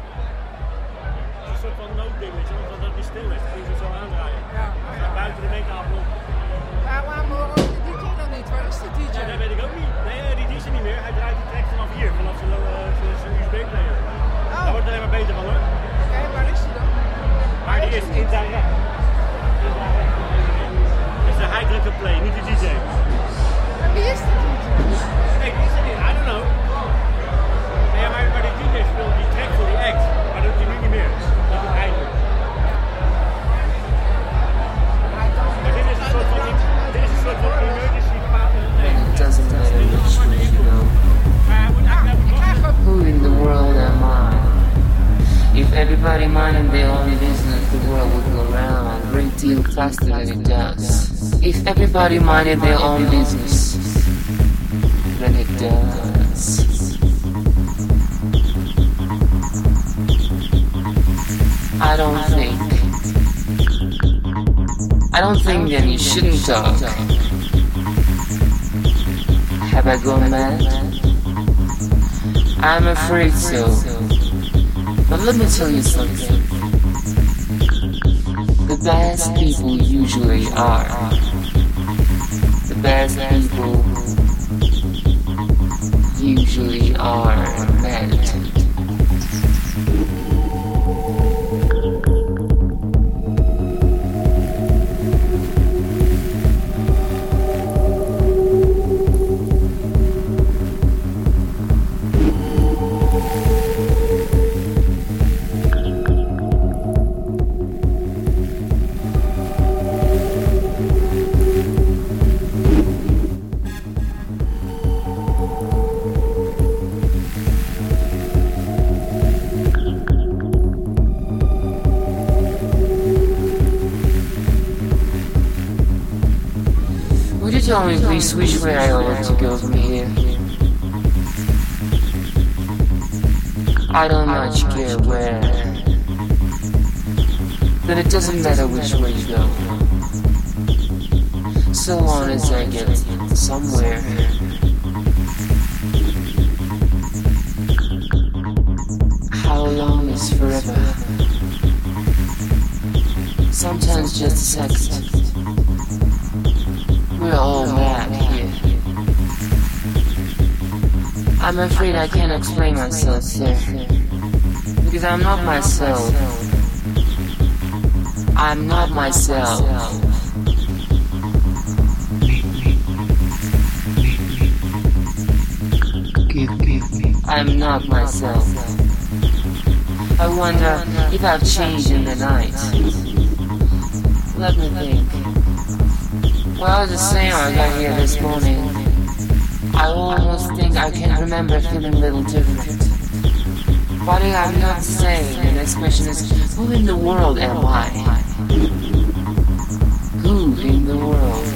So. But let me tell you something. The best people usually are. The best people I'm not myself. I wonder if I've changed in the night. Let me think. Well, the same I got here this morning. I almost think I can remember feeling a little different. What did I not say? The next question is, who in the world am I? Who in the world?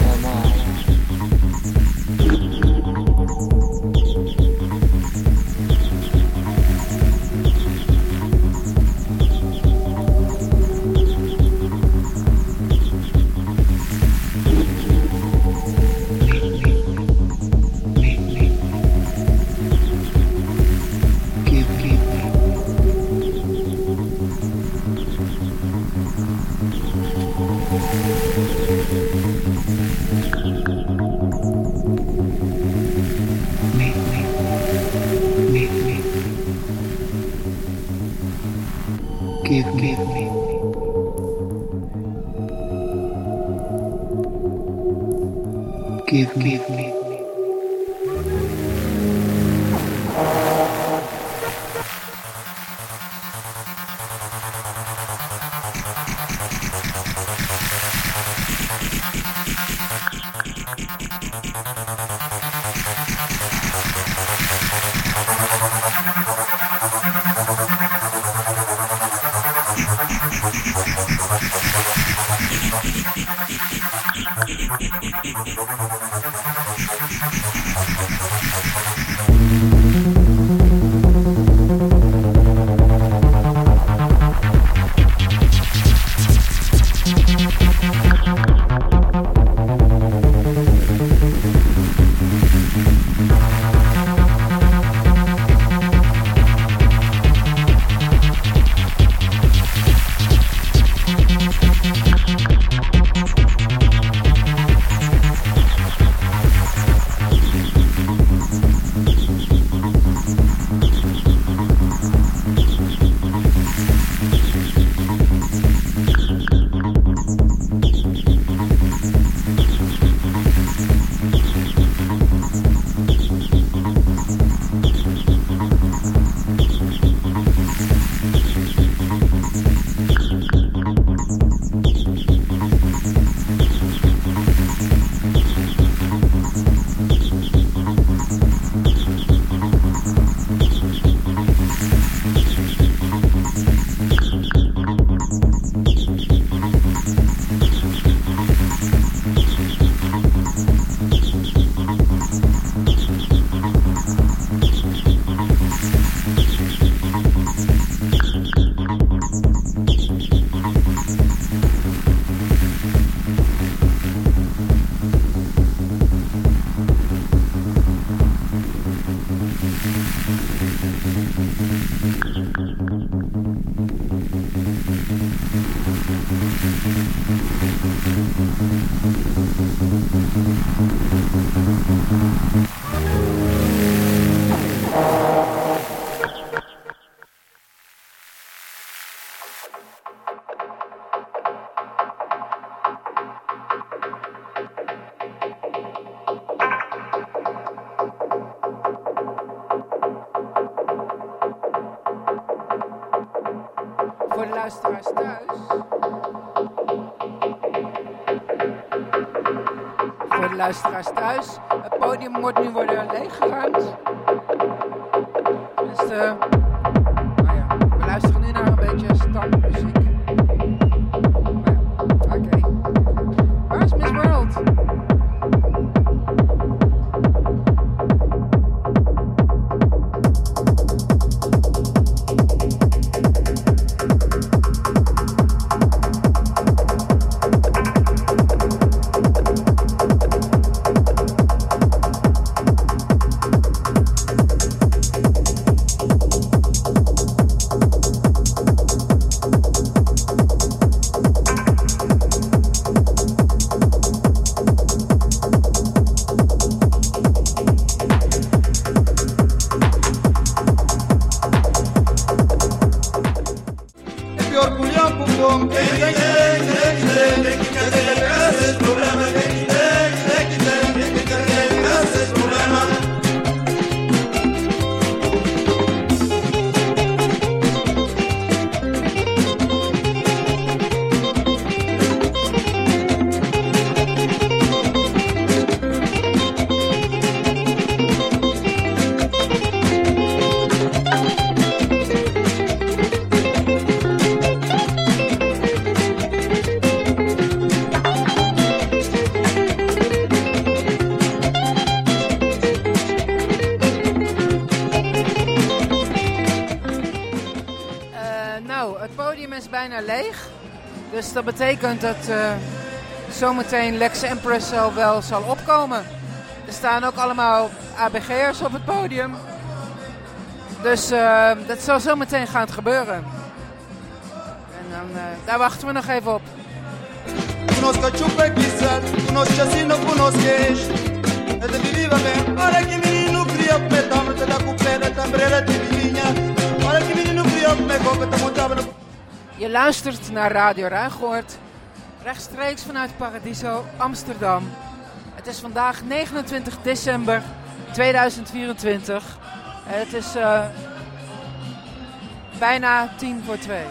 luisteraars thuis. Het podium wordt nu worden leeggeruimd. Dus eh, nou ja, we luisteren nu naar een beetje standmuziek. Dus dat betekent dat uh, zometeen Lex Empressel wel zal opkomen. Er staan ook allemaal ABG'ers op het podium. Dus eh, dat zal zometeen gaan gebeuren. En dan, eh, daar wachten we nog even op. Para je luistert naar Radio Ruigoord, rechtstreeks vanuit Paradiso, Amsterdam. Het is vandaag 29 december 2024. Het is eh, bijna tien voor twee.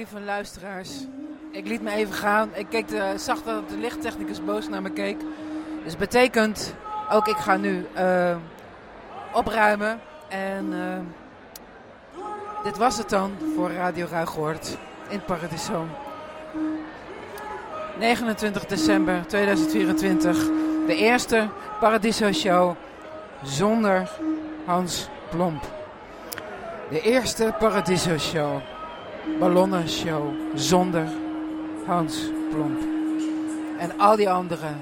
lieve luisteraars. Ik liet me even gaan. Ik keek zag dat de lichttechnicus boos naar me keek. Dus betekent, ook ik ga nu uh, opruimen. En eh, dit was het dan voor Radio Ruigoord in Paradiso. 29 december 2024. De eerste Paradiso Show zonder Hans Plomp. De eerste Paradiso Show. Ballonnen Show zonder Hans Plomp. En al die anderen.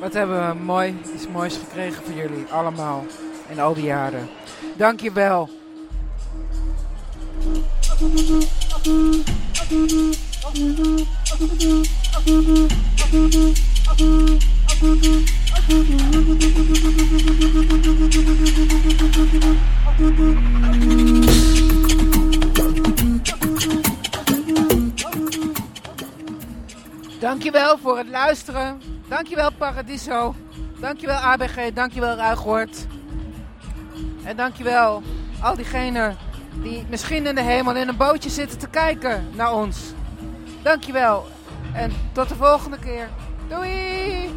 Wat hebben we mooi, iets moois gekregen van jullie allemaal. In al die jaren. Dank je wel. Dankjewel voor het luisteren. Dankjewel Paradiso. Dankjewel ABG. Dankjewel Ruigoort. En dankjewel al diegenen die misschien in de hemel in een bootje zitten te kijken naar ons. Dankjewel. En tot de volgende keer. Doei!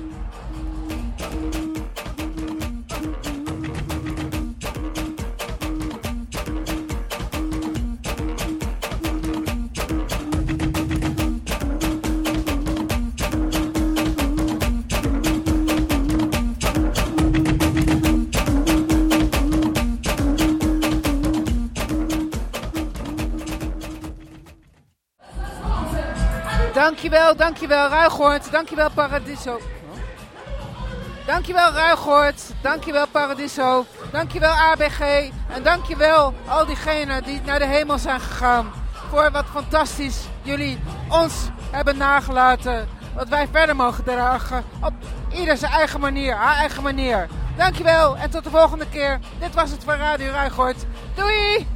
Dankjewel, dankjewel Ruigoort. Dankjewel Paradiso. Dankjewel Ruigoort. Dankjewel Paradiso. Dankjewel ABG. En dankjewel al diegenen die naar de hemel zijn gegaan. Voor wat fantastisch jullie ons hebben nagelaten. Wat wij verder mogen dragen. Op ieder zijn eigen manier, haar eigen manier. Dankjewel en tot de volgende keer. Dit was het voor Radio Ruigoort. Doei!